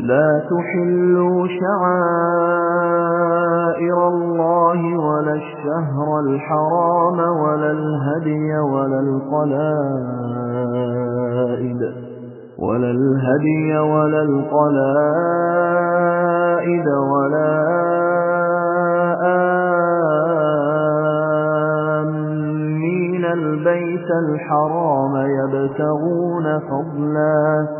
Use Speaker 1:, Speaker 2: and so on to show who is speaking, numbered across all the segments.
Speaker 1: لا تحلوا شعائر الله ولا الشهر الحرام ولا الهدي ولا القلائد ولا الهدي ولا القلائد ولا آمين البيت الحرام يبتغون فضلا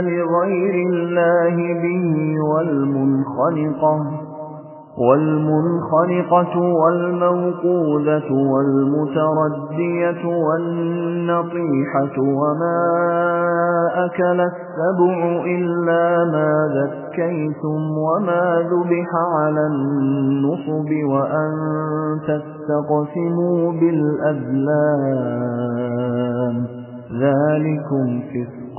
Speaker 1: لغير الله به والمنخنقة والمنخنقة والموقوذة والمتردية والنطيحة وما أكل السبع إلا ما ذكيتم وما ذبح على النصب وأن تستقسموا بالأذلام ذلكم فسق.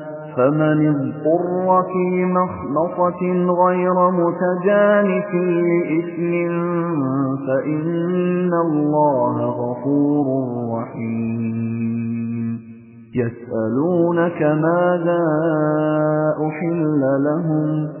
Speaker 1: فمن اضطر في مخلصة غير متجانف لإثم فإن الله غفور رحيم. يسألونك ماذا أحل لهم؟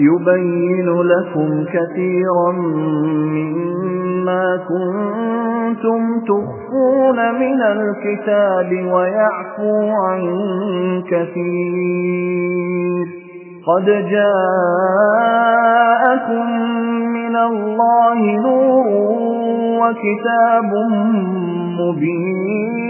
Speaker 1: يبين لكم كثيرا مما كنتم تخفون من الكتاب ويعفو عن كثير. قد جاءكم من الله نور وكتاب مبين.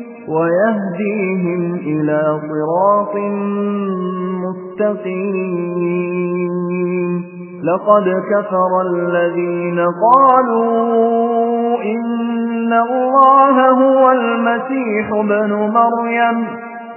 Speaker 1: ويهديهم إلى صراط مستقيم. لقد كفر الذين قالوا إن الله هو المسيح بن مريم.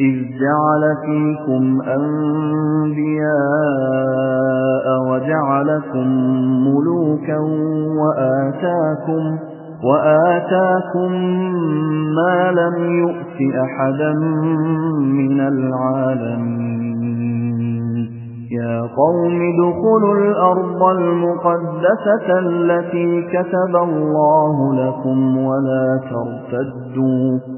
Speaker 1: إذ جعل فيكم أنبياء وجعلكم ملوكا وآتاكم وآتاكم ما لم يؤت أحدا من العالمين. يا قوم دخلوا الأرض المقدسة التي كتب الله لكم ولا ترتدوا.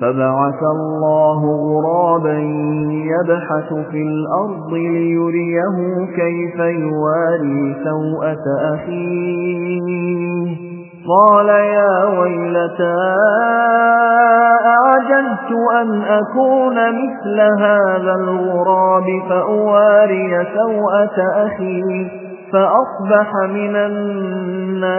Speaker 1: فبعث الله غرابا يبحث في الأرض ليريه كيف يواري سوءة أخيه. قال يا ويلتى أعجلت أن أكون مثل هذا الغراب فأواري سوءة أخي فأصبح من النادمين.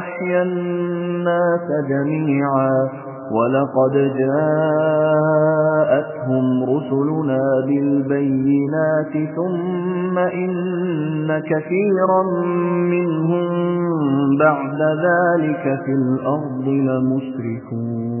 Speaker 1: أحيا الناس جميعا ولقد جاءتهم رسلنا بالبينات ثم إن كثيرا منهم بعد ذلك في الأرض لمسرفون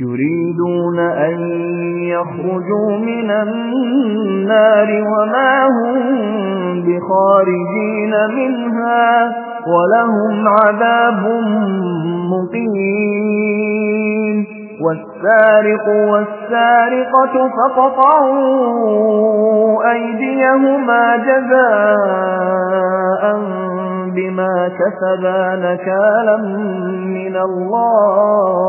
Speaker 1: يريدون أن يخرجوا من النار وما هم بخارجين منها ولهم عذاب مقيم. والسارق والسارقة فقطعوا أيديهما جزاء بما كسبا نكالا من الله.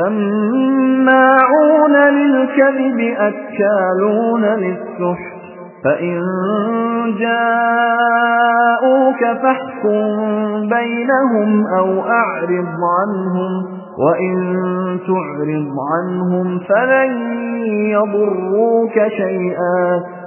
Speaker 1: سماعون للكذب أكالون للسحر فإن جاءوك فاحكم بينهم أو أعرض عنهم وإن تعرض عنهم فلن يضروك شيئا.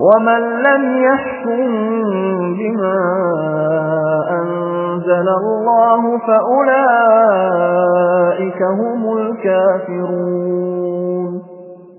Speaker 1: ومن لم يحكم بما أنزل الله فأولئك هم الكافرون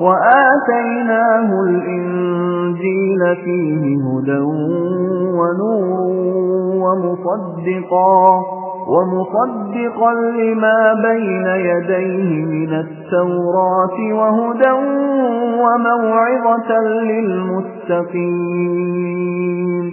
Speaker 1: وآتيناه الإنجيل فيه هدى ونور ومصدقا ومصدقا لما بين يديه من التوراة وهدى وموعظة للمتقين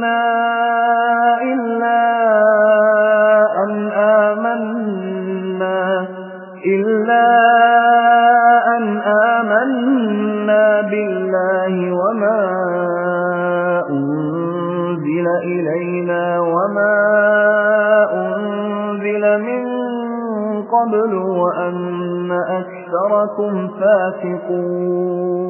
Speaker 1: منا إلا أن آمنا إلا أن آمنا بالله وما أنزل إلينا وما أنزل من قبل وأن أكثركم فاسقون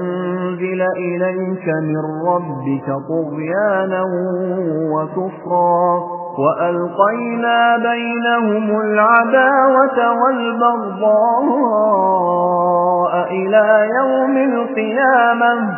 Speaker 1: أنزل إليك من ربك طغيانا وكفرا وألقينا بينهم العداوة والبغضاء إلى يوم القيامة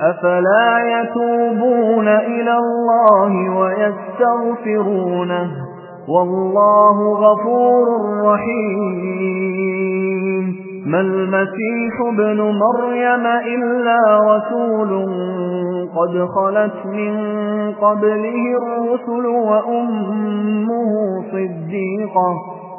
Speaker 1: أفلا يتوبون إلى الله ويستغفرونه والله غفور رحيم. ما المسيح ابن مريم إلا رسول قد خلت من قبله الرسل وأمه صديقة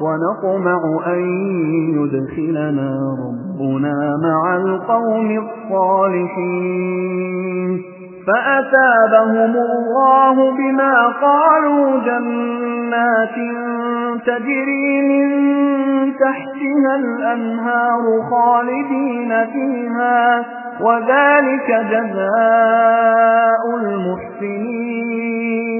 Speaker 1: ونطمع أن يدخلنا ربنا مع القوم الصالحين. فأتابهم الله بما قالوا جنات تجري من تحتها الأنهار خالدين فيها وذلك جزاء المحسنين.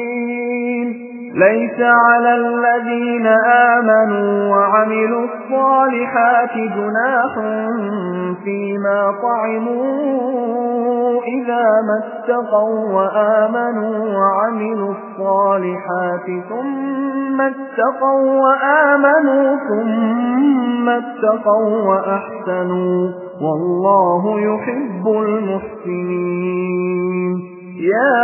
Speaker 1: ليس على الذين آمنوا وعملوا الصالحات جناح فيما طعموا إذا ما اتقوا وآمنوا وعملوا الصالحات ثم اتقوا وآمنوا ثم اتقوا وأحسنوا والله يحب المحسنين. يا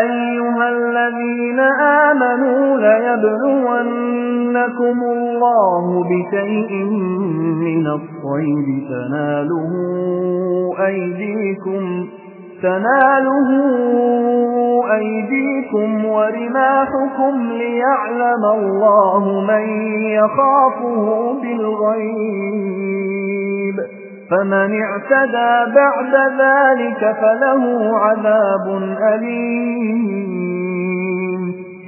Speaker 1: أيها الذين ليبلونكم الله بشيء من الصيد تناله أيديكم تناله أيديكم ورماحكم ليعلم الله من يخافه بالغيب فمن اعتدى بعد ذلك فله عذاب أليم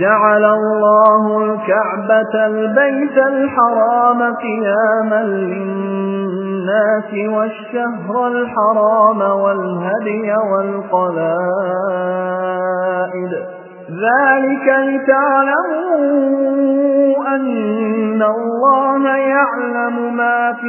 Speaker 1: جعل الله الكعبة البيت الحرام قياما للناس والشهر الحرام والهدي والقلائد. ذلك لتعلموا أن الله يعلم ما في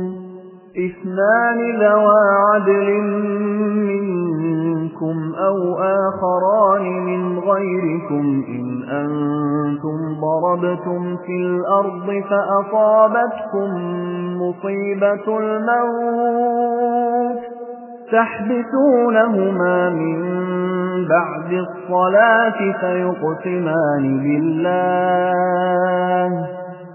Speaker 1: اثنان ذوى عدل منكم أو آخران من غيركم إن أنتم ضربتم في الأرض فأصابتكم مصيبة الموت تحبسونهما من بعد الصلاة فيقسمان بالله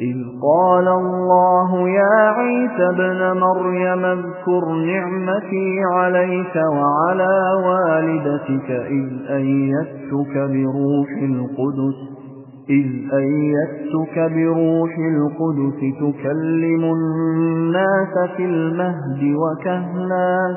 Speaker 1: إذ قال الله يا عيسى ابن مريم اذكر نعمتي عليك وعلى والدتك إذ أيدتك بروح القدس إذ أيدتك بروح القدس تكلم الناس في المهد وكهلا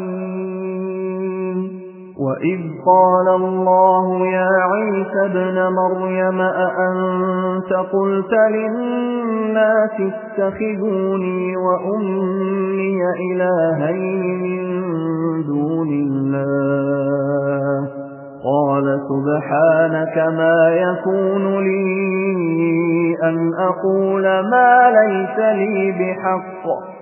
Speaker 1: وإذ قال الله يا عيسى ابن مريم أأنت قلت للناس اتخذوني وأمي إلهين من دون الله قال سبحانك ما يكون لي أن أقول ما ليس لي بحق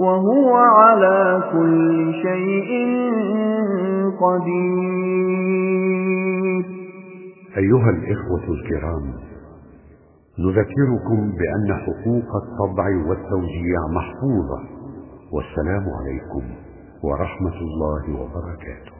Speaker 1: وهو على كل شيء قدير.
Speaker 2: أيها الإخوة الكرام نذكركم بأن حقوق الطبع والتوزيع محفوظة والسلام عليكم ورحمة الله وبركاته.